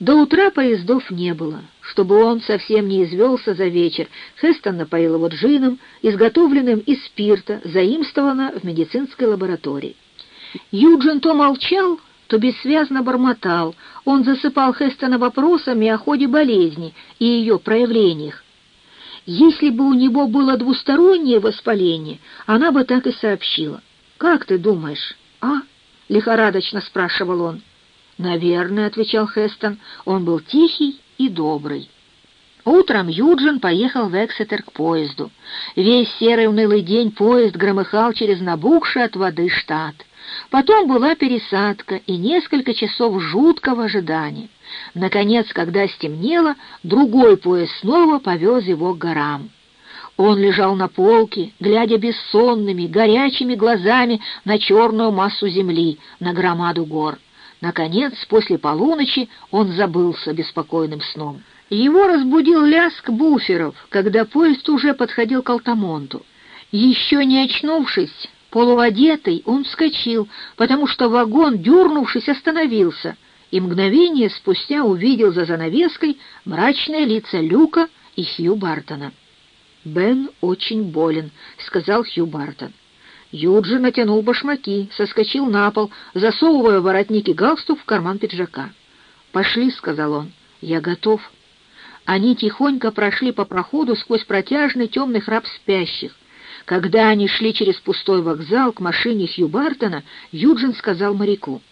До утра поездов не было. Чтобы он совсем не извелся за вечер, Хестон напоил его джином, изготовленным из спирта, заимствовано в медицинской лаборатории. Юджин то молчал, то бессвязно бормотал. Он засыпал Хестона вопросами о ходе болезни и ее проявлениях. Если бы у него было двустороннее воспаление, она бы так и сообщила. «Как ты думаешь, а?» — лихорадочно спрашивал он. «Наверное», — отвечал Хестон, — «он был тихий и добрый». Утром Юджин поехал в Эксетер к поезду. Весь серый унылый день поезд громыхал через набухший от воды штат. Потом была пересадка и несколько часов жуткого ожидания. Наконец, когда стемнело, другой поезд снова повез его к горам. Он лежал на полке, глядя бессонными, горячими глазами на черную массу земли, на громаду гор. Наконец, после полуночи он забылся беспокойным сном. Его разбудил лязг буферов, когда поезд уже подходил к Алтамонту. Еще не очнувшись, полуодетый, он вскочил, потому что вагон, дернувшись, остановился, и мгновение спустя увидел за занавеской мрачные лица Люка и Хью Бартона. «Бен очень болен», — сказал Хью Бартон. Юджи натянул башмаки, соскочил на пол, засовывая воротник и галстук в карман пиджака. «Пошли», — сказал он, — «я готов». Они тихонько прошли по проходу сквозь протяжный темный храп спящих. Когда они шли через пустой вокзал к машине Хью Бартона, Юджин сказал моряку.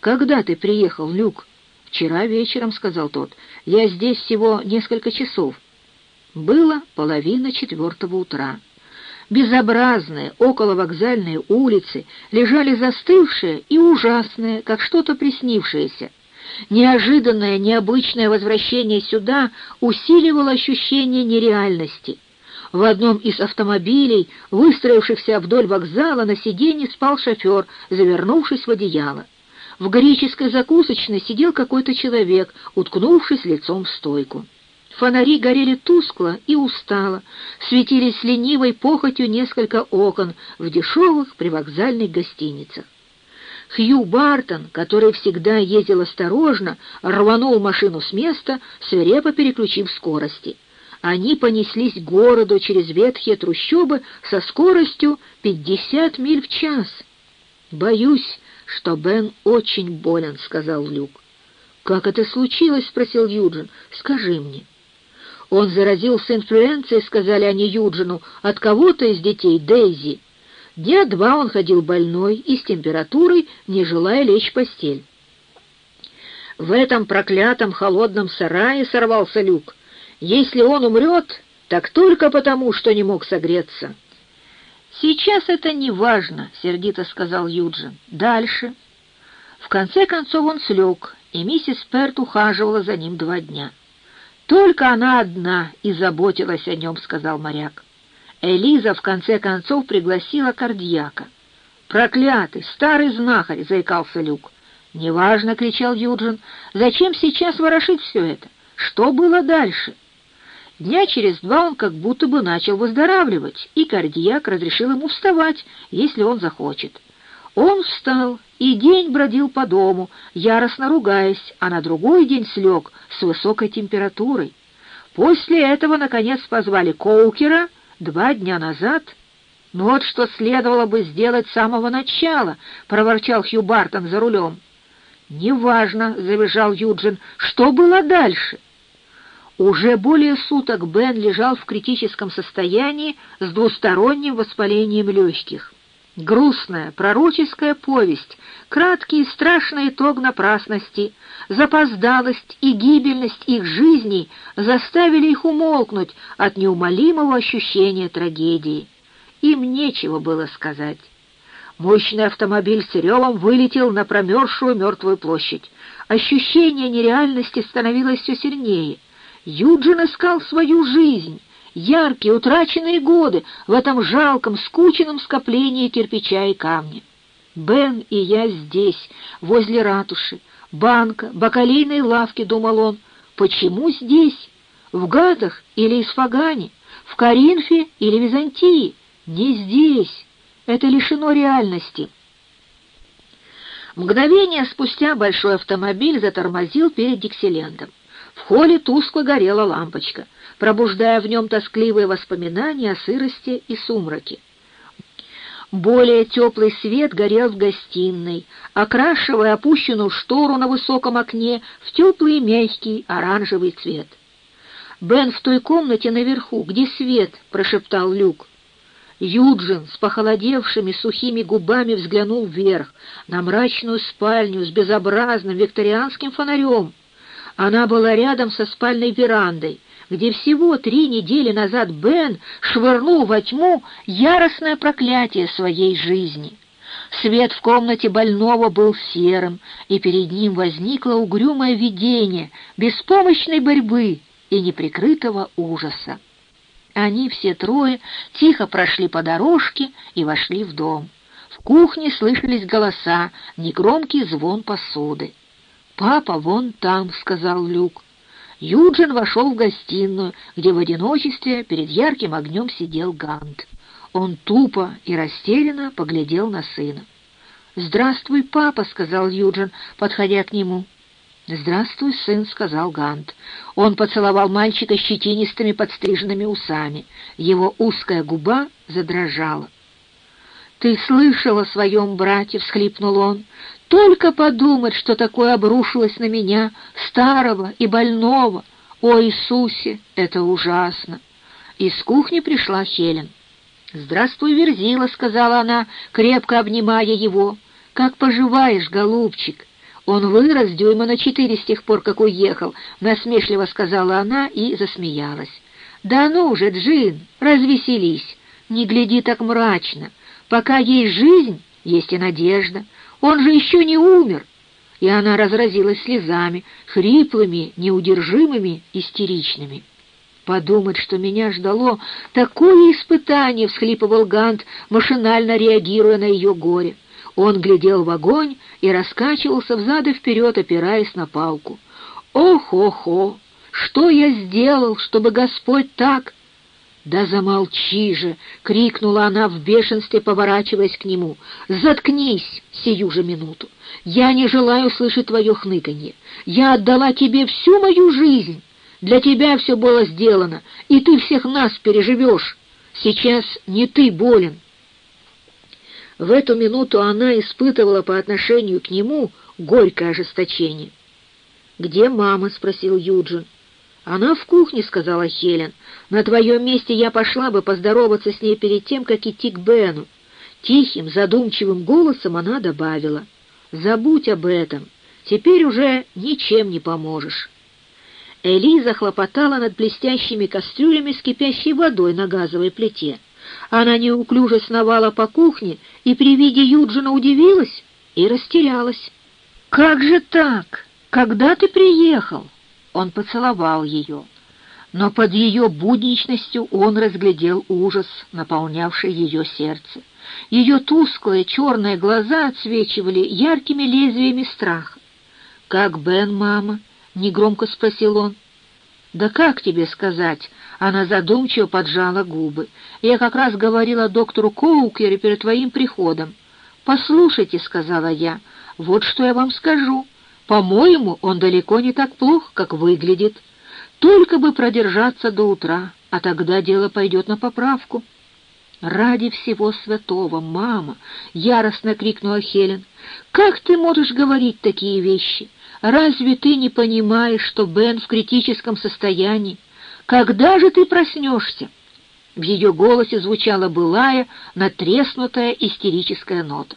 «Когда ты приехал, Люк?» «Вчера вечером», — сказал тот. «Я здесь всего несколько часов». Было половина четвертого утра безобразные околовокзальные улицы лежали застывшие и ужасные, как что-то приснившееся. Неожиданное, необычное возвращение сюда усиливало ощущение нереальности. В одном из автомобилей, выстроившихся вдоль вокзала, на сиденье спал шофер, завернувшись в одеяло. В греческой закусочной сидел какой-то человек, уткнувшись лицом в стойку. Фонари горели тускло и устало, светились ленивой похотью несколько окон в дешевых привокзальных гостиницах. Хью Бартон, который всегда ездил осторожно, рванул машину с места, свирепо переключив скорости. Они понеслись к городу через ветхие трущобы со скоростью 50 миль в час. «Боюсь, что Бен очень болен», — сказал Люк. «Как это случилось?» — спросил Юджин. «Скажи мне». Он заразился инфлюенцией, сказали они Юджину, от кого-то из детей Дейзи. Дня два он ходил больной и с температурой, не желая лечь в постель. В этом проклятом холодном сарае сорвался люк. Если он умрет, так только потому, что не мог согреться. «Сейчас это не важно», — сердито сказал Юджин. «Дальше». В конце концов он слег, и миссис Перт ухаживала за ним два дня. «Только она одна и заботилась о нем», — сказал моряк. Элиза в конце концов пригласила кардияка. «Проклятый, старый знахарь!» — заикался Люк. «Неважно!» — кричал Юджин. «Зачем сейчас ворошить все это? Что было дальше?» Дня через два он как будто бы начал выздоравливать, и кардияк разрешил ему вставать, если он захочет. Он встал и день бродил по дому, яростно ругаясь, а на другой день слег с высокой температурой. После этого, наконец, позвали Коукера два дня назад. «Ну вот что следовало бы сделать с самого начала», — проворчал Хью Бартон за рулем. «Неважно», — завизжал Юджин, — «что было дальше?» Уже более суток Бен лежал в критическом состоянии с двусторонним воспалением легких. Грустная, пророческая повесть, краткий и страшный итог напрасности, запоздалость и гибельность их жизней заставили их умолкнуть от неумолимого ощущения трагедии. Им нечего было сказать. Мощный автомобиль с ревом вылетел на промерзшую мертвую площадь. Ощущение нереальности становилось все сильнее. Юджин искал свою жизнь, яркие утраченные годы в этом жалком, скученном скоплении кирпича и камня. Бен и я здесь, возле ратуши, банка, бакалейной лавки, думал он. Почему здесь? В Гатах или Исфагане? В Каринфе или Византии? Не здесь. Это лишено реальности. Мгновение спустя большой автомобиль затормозил перед Диксилендом. В холле тускло горела лампочка, пробуждая в нем тоскливые воспоминания о сырости и сумраке. Более теплый свет горел в гостиной, окрашивая опущенную штору на высоком окне в теплый мягкий оранжевый цвет. «Бен в той комнате наверху, где свет», — прошептал Люк. Юджин с похолодевшими сухими губами взглянул вверх, на мрачную спальню с безобразным викторианским фонарем. Она была рядом со спальной верандой, где всего три недели назад Бен швырнул во тьму яростное проклятие своей жизни. Свет в комнате больного был серым, и перед ним возникло угрюмое видение беспомощной борьбы и неприкрытого ужаса. Они все трое тихо прошли по дорожке и вошли в дом. В кухне слышались голоса, негромкий звон посуды. «Папа вон там», — сказал Люк. Юджин вошел в гостиную, где в одиночестве перед ярким огнем сидел Гант. Он тупо и растерянно поглядел на сына. «Здравствуй, папа», — сказал Юджин, подходя к нему. «Здравствуй, сын», — сказал Гант. Он поцеловал мальчика щетинистыми подстриженными усами. Его узкая губа задрожала. «Ты слышал о своем брате?» — всхлипнул он. «Только подумать, что такое обрушилось на меня, старого и больного! О, Иисусе, это ужасно!» Из кухни пришла Хелен. «Здравствуй, Верзила», — сказала она, крепко обнимая его. «Как поживаешь, голубчик?» «Он вырос дюйма на четыре с тех пор, как уехал», — насмешливо сказала она и засмеялась. «Да ну же, Джин, развеселись, не гляди так мрачно. Пока есть жизнь, есть и надежда. Он же еще не умер». И она разразилась слезами, хриплыми, неудержимыми, истеричными. «Подумать, что меня ждало такое испытание!» — всхлипывал Гант, машинально реагируя на ее горе. Он глядел в огонь и раскачивался взад и вперед, опираясь на палку. «Ох-охо! Что я сделал, чтобы Господь так...» «Да замолчи же!» — крикнула она в бешенстве, поворачиваясь к нему. «Заткнись сию же минуту! Я не желаю слышать твое хныканье. Я отдала тебе всю мою жизнь. Для тебя все было сделано, и ты всех нас переживешь. Сейчас не ты болен, в эту минуту она испытывала по отношению к нему горькое ожесточение. «Где мама?» — спросил Юджин. «Она в кухне», — сказала Хелен. «На твоем месте я пошла бы поздороваться с ней перед тем, как идти к Бену». Тихим, задумчивым голосом она добавила. «Забудь об этом. Теперь уже ничем не поможешь». Элиза хлопотала над блестящими кастрюлями с кипящей водой на газовой плите. Она неуклюже сновала по кухне и при виде Юджина удивилась и растерялась. «Как же так? Когда ты приехал?» Он поцеловал ее. Но под ее будничностью он разглядел ужас, наполнявший ее сердце. Ее тусклые черные глаза отсвечивали яркими лезвиями страха. «Как Бен, мама?» — негромко спросил он. «Да как тебе сказать?» Она задумчиво поджала губы. «Я как раз говорила доктору Коукере перед твоим приходом». «Послушайте», — сказала я, — «вот что я вам скажу. По-моему, он далеко не так плох, как выглядит. Только бы продержаться до утра, а тогда дело пойдет на поправку». «Ради всего святого, мама!» — яростно крикнула Хелен. «Как ты можешь говорить такие вещи? Разве ты не понимаешь, что Бен в критическом состоянии? Когда же ты проснешься?» В ее голосе звучала былая, натреснутая истерическая нота.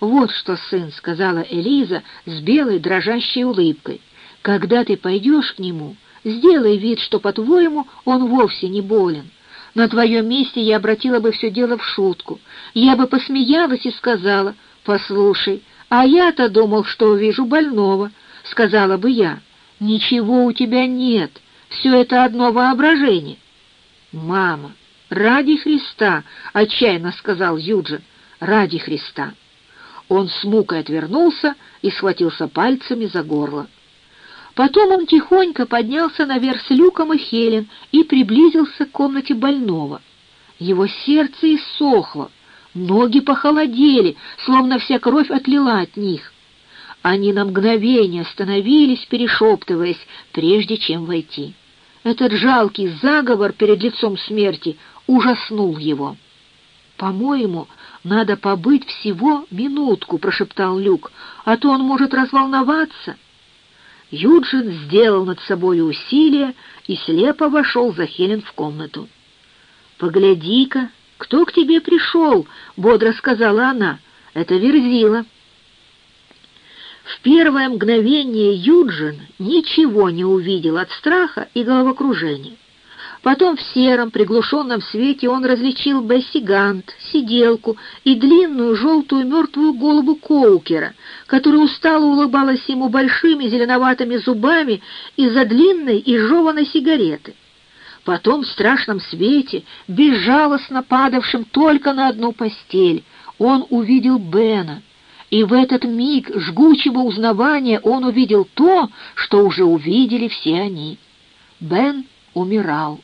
«Вот что, сын», — сказала Элиза с белой дрожащей улыбкой, — «когда ты пойдешь к нему, сделай вид, что, по-твоему, он вовсе не болен. На твоем месте я обратила бы все дело в шутку. Я бы посмеялась и сказала, «Послушай, «А я-то думал, что увижу больного», — сказала бы я. «Ничего у тебя нет, все это одно воображение». «Мама, ради Христа!» — отчаянно сказал Юджин. «Ради Христа!» Он с мукой отвернулся и схватился пальцами за горло. Потом он тихонько поднялся наверх с Люком и Хелен и приблизился к комнате больного. Его сердце иссохло, Ноги похолодели, словно вся кровь отлила от них. Они на мгновение остановились, перешептываясь, прежде чем войти. Этот жалкий заговор перед лицом смерти ужаснул его. «По-моему, надо побыть всего минутку», — прошептал Люк, «а то он может разволноваться». Юджин сделал над собой усилие и слепо вошел за Хелен в комнату. «Погляди-ка, кто к тебе пришел?» — бодро сказала она. «Это Верзила». В первое мгновение Юджин ничего не увидел от страха и головокружения. Потом в сером приглушенном свете он различил Бесси Гант, сиделку и длинную желтую мертвую голову Коукера, которая устало улыбалась ему большими зеленоватыми зубами из-за длинной и жеваной сигареты. Потом в страшном свете, безжалостно падавшем только на одну постель, он увидел Бена, и в этот миг жгучего узнавания он увидел то, что уже увидели все они. Бен умирал.